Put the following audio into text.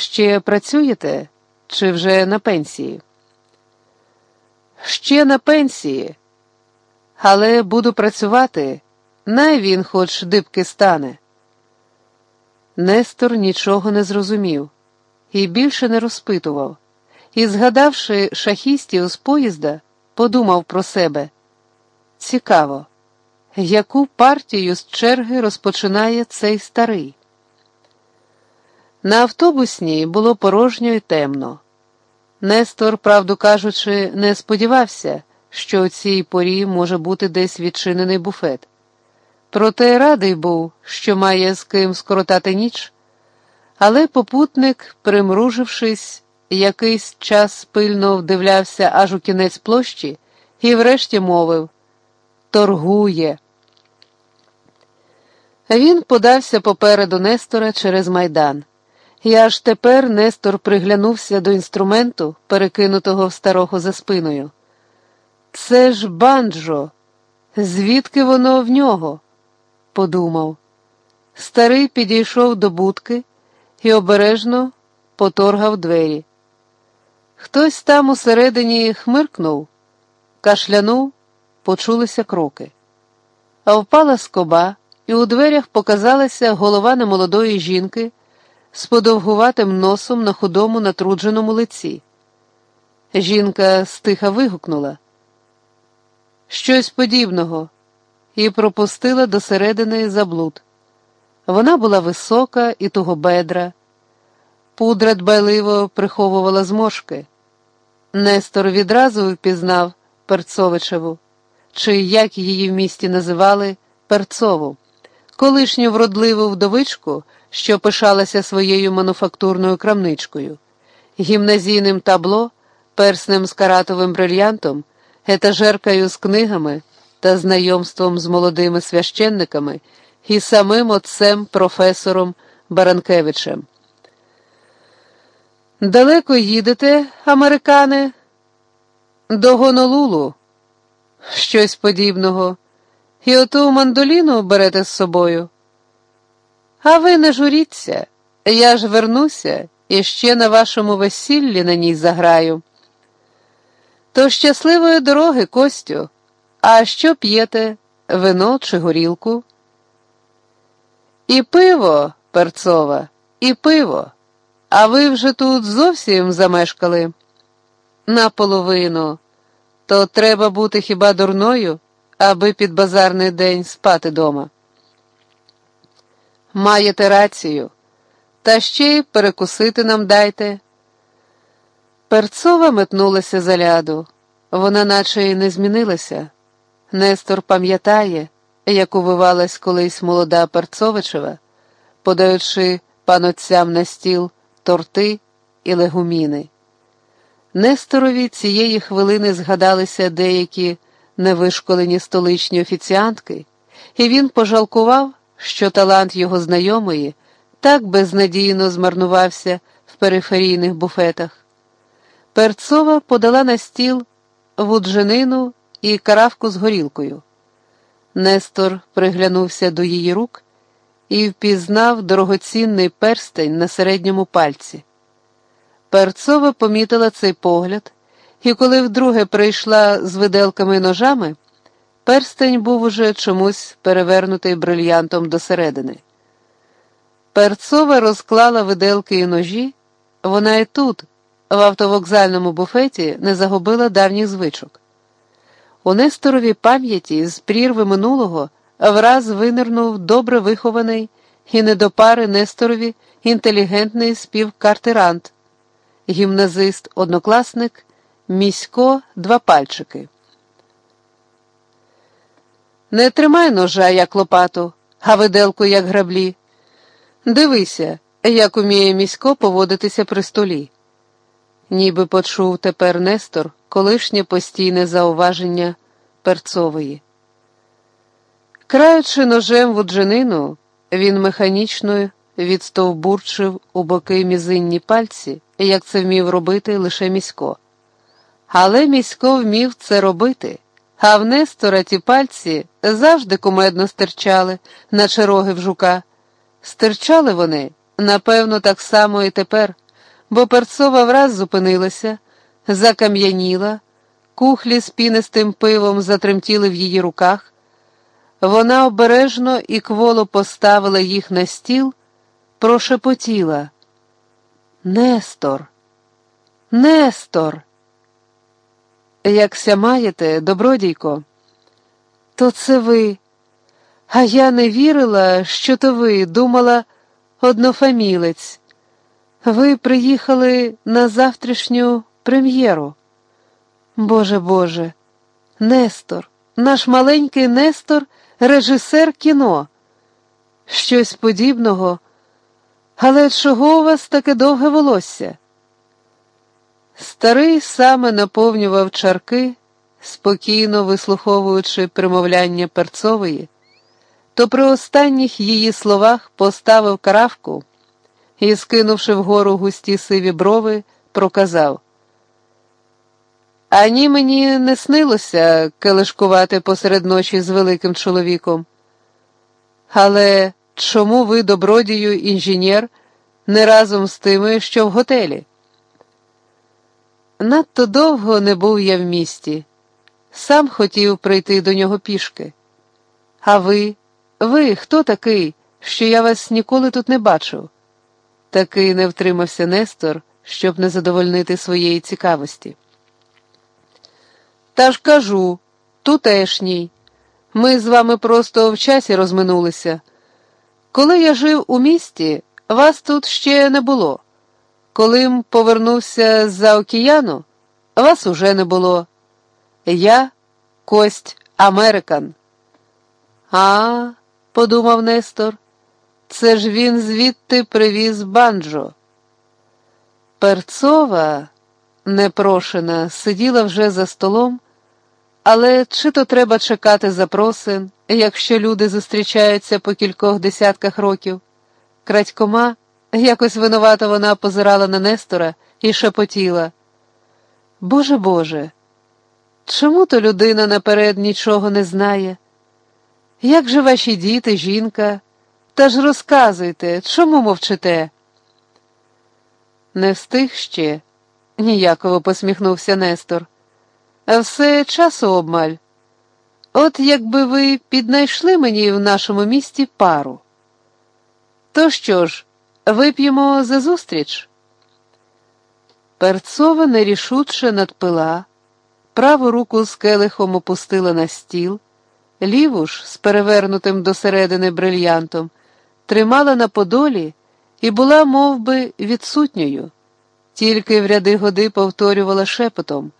Ще працюєте чи вже на пенсії? Ще на пенсії, але буду працювати, най він хоч дибки стане. Нестор нічого не зрозумів і більше не розпитував, і, згадавши шахістів з поїзда, подумав про себе. Цікаво, яку партію з черги розпочинає цей старий. На автобусній було порожньо і темно. Нестор, правду кажучи, не сподівався, що у цій порі може бути десь відчинений буфет. Проте радий був, що має з ким скоротати ніч, але попутник, примружившись, якийсь час пильно вдивлявся аж у кінець площі і врешті мовив Торгує. Він подався попереду Нестора через майдан. І аж тепер Нестор приглянувся до інструменту, перекинутого в старого за спиною. Це ж банджо, звідки воно в нього? подумав. Старий підійшов до будки і обережно поторгав двері. Хтось там усередині хмиркнув, кашлянув, почулися кроки. А впала скоба, і у дверях показалася голова немолодої жінки з подовгуватим носом на худому натрудженому лиці. Жінка стиха вигукнула щось подібного і пропустила до середини заблуд. Вона була висока і тугобедра, пудра дбайливо приховувала зморшки. Нестор відразу впізнав Перцовичеву, чи як її в місті називали Перцову, колишню вродливу вдовичку що пишалася своєю мануфактурною крамничкою, гімназійним табло, перснем з каратовим брильянтом, етажеркою з книгами та знайомством з молодими священниками і самим отцем професором Баранкевичем. Далеко їдете, американе? До Гонолулу? Щось подібного. І оту мандоліну берете з собою. А ви не журіться, я ж вернуся і ще на вашому весіллі на ній заграю. То щасливої дороги, Костю, а що п'єте, вино чи горілку? І пиво, перцова, і пиво, а ви вже тут зовсім замешкали. Наполовину, то треба бути хіба дурною, аби під базарний день спати дома. Маєте рацію, та ще й перекусити нам дайте. Перцова метнулася за ляду, вона наче й не змінилася. Нестор пам'ятає, як увивалась колись молода Перцовичева, подаючи панотцям на стіл торти і легуміни. Несторові цієї хвилини згадалися деякі невишколені столичні офіціантки, і він пожалкував що талант його знайомої так безнадійно змарнувався в периферійних буфетах. Перцова подала на стіл вудженину і каравку з горілкою. Нестор приглянувся до її рук і впізнав дорогоцінний перстень на середньому пальці. Перцова помітила цей погляд, і коли вдруге прийшла з виделками і ножами. Перстень був уже чомусь перевернутий брильянтом досередини. Перцова розклала виделки і ножі, вона і тут, в автовокзальному буфеті, не загубила давніх звичок. У Несторовій пам'яті з прірви минулого враз винирнув добре вихований і не до пари Несторові інтелігентний співкартирант, гімназист, однокласник, місько два пальчики. Не тримай ножа, як лопату, а виделку, як граблі. Дивися, як уміє місько поводитися при столі. Ніби почув тепер Нестор колишнє постійне зауваження перцової. Краючи ножем вудженину, він механічно відстовбурчив у боки мізинні пальці, як це вмів робити лише місько. Але місько вмів це робити. А в Нестора ті пальці завжди кумедно стирчали, наче роги в жука. Стирчали вони, напевно, так само і тепер, бо перцова враз зупинилася, закам'яніла, кухлі з пінистим пивом затремтіли в її руках. Вона обережно і кволо поставила їх на стіл, прошепотіла. Нестор, Нестор. Якся маєте, добродійко, то це ви. А я не вірила, що то ви, думала, однофамілець. Ви приїхали на завтрашню прем'єру. Боже Боже, Нестор, наш маленький Нестор, режисер кіно. Щось подібного. Але чого у вас таке довге волосся? Старий саме наповнював чарки, спокійно вислуховуючи примовляння перцової, то при останніх її словах поставив каравку і, скинувши вгору густі сиві брови, проказав. Ані мені не снилося келишкувати посеред ночі з великим чоловіком. Але чому ви, добродію, інженер, не разом з тими, що в готелі? Надто довго не був я в місті, сам хотів прийти до нього пішки. А ви, ви хто такий, що я вас ніколи тут не бачив? Таки не втримався Нестор, щоб не задовольнити своєї цікавості. Та ж кажу, тутешній. Ми з вами просто в часі розминулися. Коли я жив у місті, вас тут ще не було. Коли повернувся з-за океану, вас уже не було. Я кость Американ. А, подумав Нестор, це ж він звідти привіз банджо. Перцова, непрошена, сиділа вже за столом, але чи то треба чекати запросин, якщо люди зустрічаються по кількох десятках років? Крадькома, якось винувато вона позирала на Нестора і шепотіла. Боже Боже, чому то людина наперед нічого не знає? Як же ваші діти, жінка? Та ж розказуйте, чому мовчите? Не встиг ще, ніяково посміхнувся Нестор. Все часу обмаль. От якби ви піднайшли мені в нашому місті пару. То що ж, вип'ємо за зустріч? Перцова нерішуче надпила, праву руку з келихом опустила на стіл, ліву ж з перевернутим досередини брильянтом, тримала на подолі і була мов би, відсутньою, тільки в ряди годи повторювала шепотом.